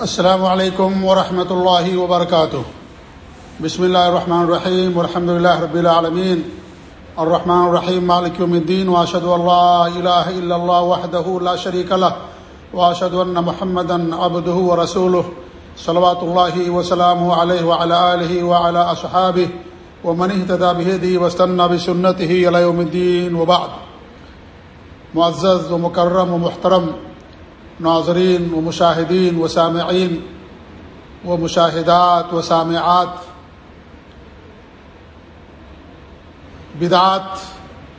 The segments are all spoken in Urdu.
السلام علیکم ورحمۃ اللہ وبرکاتہ۔ بسم اللہ الرحمن الرحیم الحمد لله رب العالمین۔ الرحمن الرحیم، مالک یوم الدین واشهد ان لا اله الا الله وحده لا شريك له واشهد ان محمدا عبده ورسوله صلوات الله وسلامه عليه وعلى اله وعلى اصحابه ومن اهتدى بهديه واستنى بسنته الى يوم الدين وبعد۔ معزز و مکرم و محترم ناظرین و مشاہدین و سامعین و مشاہدات و سامعات، بدعات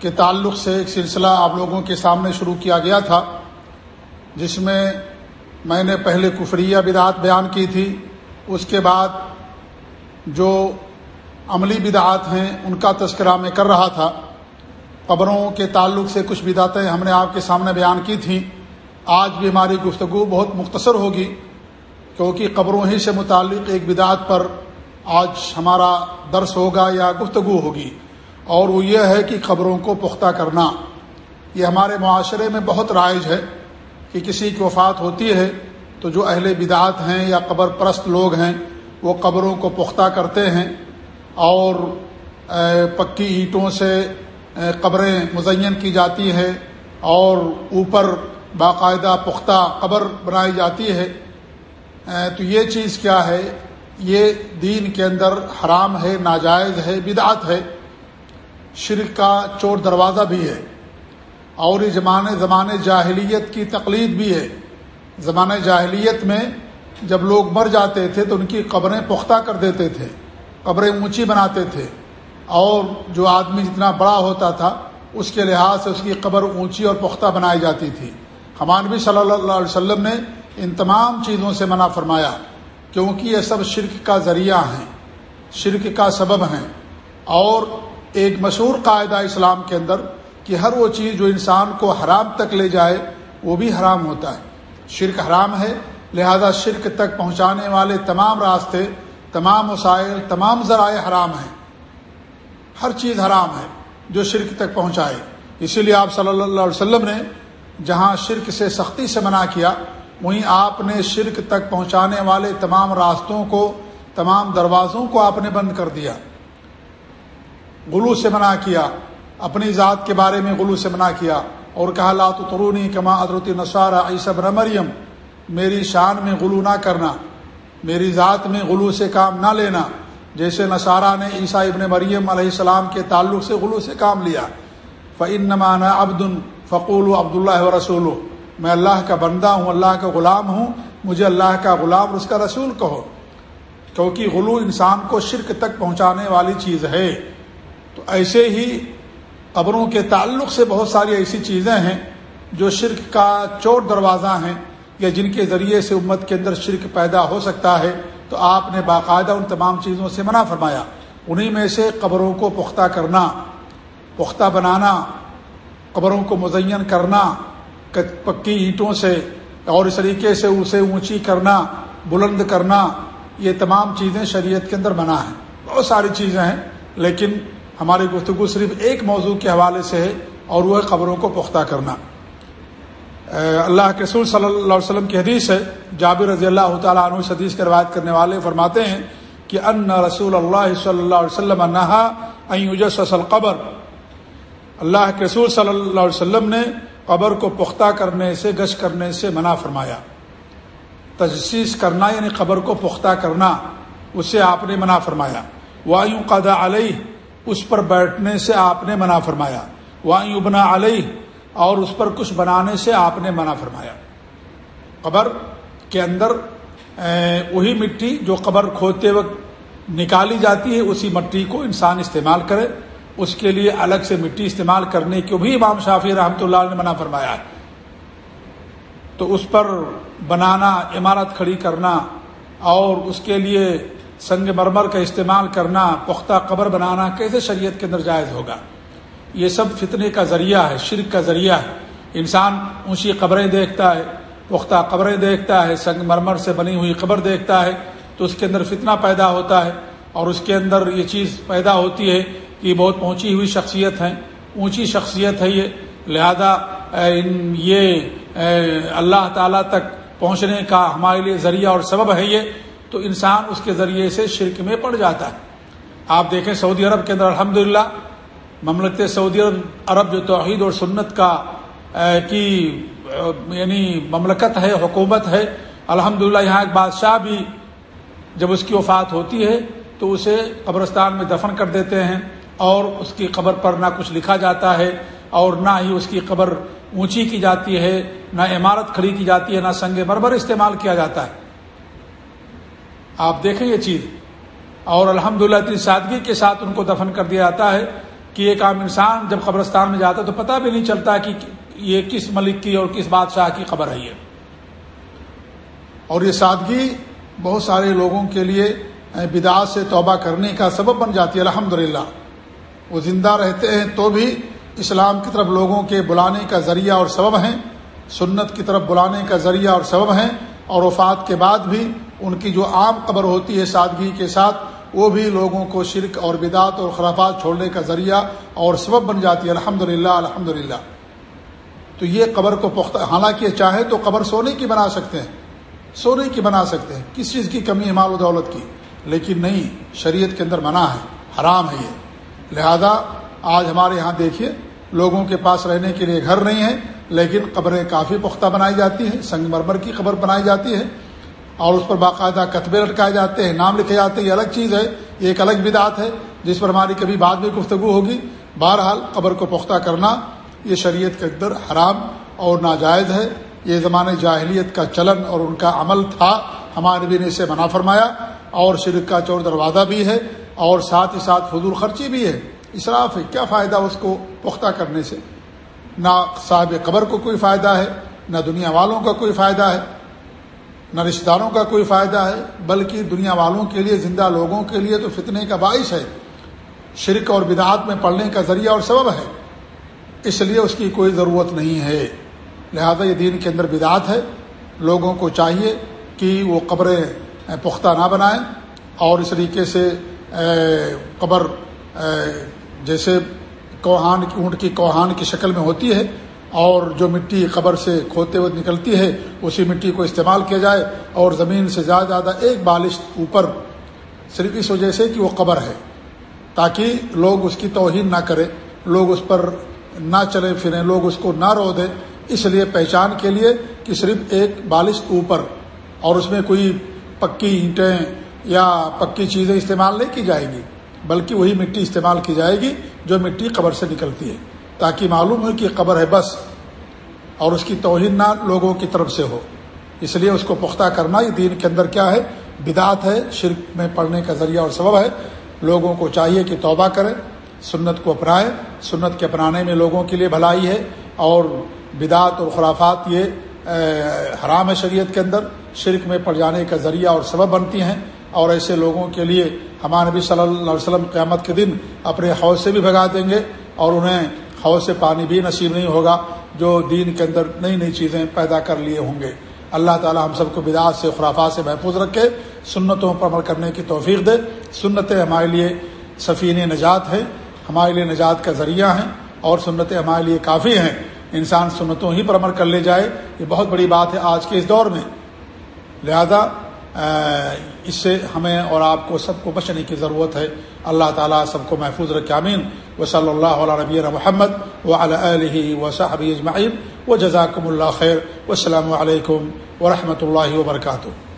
کے تعلق سے ایک سلسلہ آپ لوگوں کے سامنے شروع کیا گیا تھا، جس میں میں نے پہلے کفریہ بدعات بیان کی تھی، اس کے بعد جو عملی بدعات ہیں، ان کا تذکرہ میں کر رہا تھا۔ قبروں کے تعلق سے کچھ بدعتیں ہم نے آپ کے سامنے بیان کی تھیں۔ آج بھی ہماری گفتگو بہت مختصر ہوگی، کیونکہ قبروں ہی سے متعلق ایک بدعت پر آج ہمارا درس ہوگا یا گفتگو ہوگی۔ اور وہ یہ ہے کہ قبروں کو پختہ کرنا، یہ ہمارے معاشرے میں بہت رائج ہے کہ کسی کی وفات ہوتی ہے تو جو اہل بدعات ہیں یا قبر پرست لوگ ہیں، وہ قبروں کو پختہ کرتے ہیں۔ اور پکی اینٹوں سے قبریں مزین کی جاتی ہیں۔ اور اوپر باقاعدہ پختہ قبر بنائی جاتی ہے تو یہ چیز کیا ہے؟ یہ دین کے اندر حرام ہے، ناجائز ہے، بدعت ہے، شرک کا چور دروازہ بھی ہے، اور یہ زمانے زمانے جاہلیت کی تقلید بھی ہے۔ زمانے جاہلیت میں جب لوگ مر جاتے تھے تو ان کی قبریں پختہ کر دیتے تھے، قبریں اونچی بناتے تھے، اور جو آدمی جتنا بڑا ہوتا تھا، اس کے لحاظ سے اس کی قبر اونچی اور پختہ بنائی جاتی تھی۔ ہمانبی صلی اللہ علیہ وسلم نے ان تمام چیزوں سے منع فرمایا، کیونکہ یہ سب شرک کا ذریعہ ہیں، شرک کا سبب ہیں۔ اور ایک مشہور قاعدہ اسلام کے اندر کہ ہر وہ چیز جو انسان کو حرام تک لے جائے، وہ بھی حرام ہوتا ہے۔ شرک حرام ہے، لہذا شرک تک پہنچانے والے تمام راستے، تمام وسائل، تمام ذرائع حرام ہیں۔ ہر چیز حرام ہے جو شرک تک پہنچائے۔ اسی لیے آپ صلی اللہ علیہ وسلم نے جہاں شرک سے سختی سے منع کیا، وہیں آپ نے شرک تک پہنچانے والے تمام راستوں کو، تمام دروازوں کو آپ نے بند کر دیا۔ غلو سے منع کیا، اپنی ذات کے بارے میں غلو سے منع کیا اور کہا، لا ترونی کما ادرت نصارہ عیسب مریم، میری شان میں غلو نہ کرنا، میری ذات میں غلو سے کام نہ لینا۔ جیسے نصارہ نے عیسیٰ ابن مریم علیہ السلام کے تعلق سے غلو سے کام لیا۔ فعن نمانہ عبد فقول عبداللہ و رسول میں اللہ کا بندہ ہوں، اللہ کا غلام ہوں، مجھے اللہ کا غلام اور اس کا رسول کہو۔ کیونکہ غلو انسان کو شرک تک پہنچانے والی چیز ہے۔ تو ایسے ہی قبروں کے تعلق سے بہت ساری ایسی چیزیں ہیں جو شرک کا چور دروازہ ہیں یا جن کے ذریعے سے امت کے اندر شرک پیدا ہو سکتا ہے۔ تو آپ نے باقاعدہ ان تمام چیزوں سے منع فرمایا۔ انہی میں سے قبروں کو پختہ کرنا، پختہ بنانا قبروں کو مزین کرنا پکی اینٹوں سے اور اس طریقے سے اسے اونچی کرنا، بلند کرنا، یہ تمام چیزیں شریعت کے اندر بنا ہیں۔ بہت ساری چیزیں ہیں، لیکن ہماری گفتگو صرف ایک موضوع کے حوالے سے ہے اور وہ ہے قبروں کو پختہ کرنا۔ اللہ کے رسول صلی اللہ علیہ وسلم کی حدیث ہے، جابر رضی اللہ تعالیٰ عنہ اس حدیث کے روایت کرنے والے فرماتے ہیں کہ ان رسول اللہ صلی اللہ علیہ وسلم نہا قبر اللہ کے رسول صلی اللہ علیہ وسلم نے قبر کو پختہ کرنے سے گش کرنے سے منع فرمایا۔ تجسیس کرنا یعنی قبر کو پختہ کرنا، اسے آپ نے منع فرمایا۔ وایو قدا علیہ اس پر بیٹھنے سے آپ نے منع فرمایا۔ وایو بنا علیہ اور اس پر کچھ بنانے سے آپ نے منع فرمایا۔ قبر کے اندر وہی مٹی جو قبر کھوتے وقت نکالی جاتی ہے، اسی مٹی کو انسان استعمال کرے۔ اس کے لیے الگ سے مٹی استعمال کرنے کو بھی امام شافی رحمۃ اللہ نے منع فرمایا ہے۔ تو اس پر بنانا، عمارت کھڑی کرنا اور اس کے لیے سنگ مرمر کا استعمال کرنا، پختہ قبر بنانا کیسے شریعت کے اندر جائز ہوگا؟ یہ سب فتنے کا ذریعہ ہے، شرک کا ذریعہ ہے۔ انسان اونچی قبریں دیکھتا ہے، پختہ قبریں دیکھتا ہے، سنگ مرمر سے بنی ہوئی قبر دیکھتا ہے، تو اس کے اندر فتنہ پیدا ہوتا ہے اور اس کے اندر یہ چیز پیدا ہوتی ہے یہ بہت پہنچی ہوئی شخصیت ہیں، اونچی شخصیت ہے یہ، لہذا یہ اللہ تعالیٰ تک پہنچنے کا ہمارے لیے ذریعہ اور سبب ہے یہ، تو انسان اس کے ذریعے سے شرک میں پڑ جاتا ہے۔ آپ دیکھیں سعودی عرب کے اندر الحمد للہ مملکت سعودی عرب جو توحید اور سنت کا کی یعنی مملکت ہے، حکومت ہے الحمد یہاں ایک بادشاہ بھی جب اس کی وفات ہوتی ہے، تو اسے قبرستان میں دفن کر دیتے ہیں۔ اور اس کی قبر پر نہ کچھ لکھا جاتا ہے اور نہ ہی اس کی قبر اونچی کی جاتی ہے، نہ عمارت کھڑی کی جاتی ہے، نہ سنگ بربر استعمال کیا جاتا ہے۔ آپ دیکھیں یہ چیز۔ اور الحمد للہ سادگی کے ساتھ ان کو دفن کر دیا جاتا ہے کہ ایک عام انسان جب قبرستان میں جاتا ہے تو پتہ بھی نہیں چلتا کہ یہ کس ملک کی اور کس بادشاہ کی خبر ہے یہ۔ اور یہ سادگی بہت سارے لوگوں کے لیے بدعات سے توبہ کرنے کا سبب بن جاتی ہے الحمد وہ زندہ رہتے ہیں تو بھی اسلام کی طرف لوگوں کے بلانے کا ذریعہ اور سبب ہیں، سنت کی طرف بلانے کا ذریعہ اور سبب ہیں، اور وفات کے بعد بھی ان کی جو عام قبر ہوتی ہے سادگی کے ساتھ، وہ بھی لوگوں کو شرک اور بدعت اور خرافات چھوڑنے کا ذریعہ اور سبب بن جاتی ہے۔ الحمد للہ الحمد للہ تو یہ قبر کو پختہ، حالانکہ چاہے تو قبر سونے کی بنا سکتے ہیں، سونے کی بنا سکتے ہیں، کس چیز کی کمی ہے؟ مال و دولت کی۔ لیکن نہیں، شریعت کے اندر منع ہے، حرام ہے یہ۔ لہذا آج ہمارے یہاں دیکھیے، لوگوں کے پاس رہنے کے لیے گھر نہیں ہے، لیکن قبریں کافی پختہ بنائی جاتی ہیں، سنگ مرمر کی قبر بنائی جاتی ہے، اور اس پر باقاعدہ کتبے لٹکائے جاتے ہیں، نام لکھے جاتے ہیں، یہ الگ چیز ہے، یہ ایک الگ بدعت ہے، جس پر ہماری کبھی بعد میں گفتگو ہوگی۔ بہرحال قبر کو پختہ کرنا یہ شریعت کے اندر حرام اور ناجائز ہے۔ یہ زمانے جاہلیت کا چلن اور ان کا عمل تھا، ہمارے بھی نے اسے منع فرمایا، اور شرک کا چور دروازہ بھی ہے۔ اور ساتھ ہی ساتھ فضول خرچی بھی ہے، اسراف ہے، کیا فائدہ اس کو پختہ کرنے سے؟ نہ صاحب قبر کو کوئی فائدہ ہے، نہ دنیا والوں کا کوئی فائدہ ہے، نہ رشتہ داروں کا کوئی فائدہ ہے، بلکہ دنیا والوں کے لیے، زندہ لوگوں کے لیے تو فتنے کا باعث ہے۔ شرک اور بدعات میں پڑھنے کا ذریعہ اور سبب ہے۔ اس لیے اس کی کوئی ضرورت نہیں ہے۔ لہذا یہ دین کے اندر بدعات ہے۔ لوگوں کو چاہیے کہ وہ قبریں پختہ نہ بنائیں اور اس طریقے سے قبر جیسے کوہان کی اونٹ کی کوہان کی شکل میں ہوتی ہے اور جو مٹی قبر سے کھوتے ہوئے نکلتی ہے، اسی مٹی کو استعمال کیا جائے اور زمین سے زیادہ زیادہ ایک بالش اوپر، صرف اس وجہ سے کہ وہ قبر ہے، تاکہ لوگ اس کی توہین نہ کریں، لوگ اس پر نہ چلے پھریں، لوگ اس کو نہ رو دیں اس لیے پہچان کے لیے کہ صرف ایک بالش اوپر اور اس میں کوئی پکی اینٹیں یا پکی چیزیں استعمال نہیں کی جائیں گی، بلکہ وہی مٹی استعمال کی جائے گی جو مٹی قبر سے نکلتی ہے، تاکہ معلوم ہو کہ قبر ہے بس اور اس کی توہین نہ لوگوں کی طرف سے ہو۔ اس لیے اس کو پختہ کرنا یہ دین کے اندر کیا ہے؟ بدعت ہے، شرک میں پڑھنے کا ذریعہ اور سبب ہے۔ لوگوں کو چاہیے کہ توبہ کریں سنت کو اپنائیں سنت کے اپنانے میں لوگوں کے لیے بھلائی ہے اور بدعت اور خرافات یہ حرام ہے شریعت کے اندر۔ شرک میں پڑ جانے کا ذریعہ اور سبب بنتی ہیں۔ اور ایسے لوگوں کے لیے ہمارے نبی صلی اللہ علیہ وسلم قیامت کے دن اپنے حوض سے بھی بھگا دیں گے اور انہیں حوض سے پانی بھی نصیب نہیں ہوگا جو دین کے اندر نئی نئی چیزیں پیدا کر لیے ہوں گے۔ اللہ تعالی ہم سب کو بدعات سے، خرافات سے محفوظ رکھے، سنتوں پر عمل کرنے کی توفیق دے۔ سنتیں ہمارے لیے سفین نجات ہے، ہمارے لیے نجات کا ذریعہ ہیں اور سنتیں ہمارے لیے کافی ہیں۔ انسان سنتوں ہی پر عمل کر لے جائے، یہ بہت بڑی بات ہے آج کے اس دور میں۔ لہذا اس سے ہمیں اور آپ کو سب کو بچنے کی ضرورت ہے۔ اللہ تعالیٰ سب کو محفوظ رکھ امین و صلی اللہ علیہ نبی محمد و علیہ و صحب اجمعین۔ و جزاکم اللہ خیر۔ و السلام علیکم ورحمۃ اللہ وبرکاتہ۔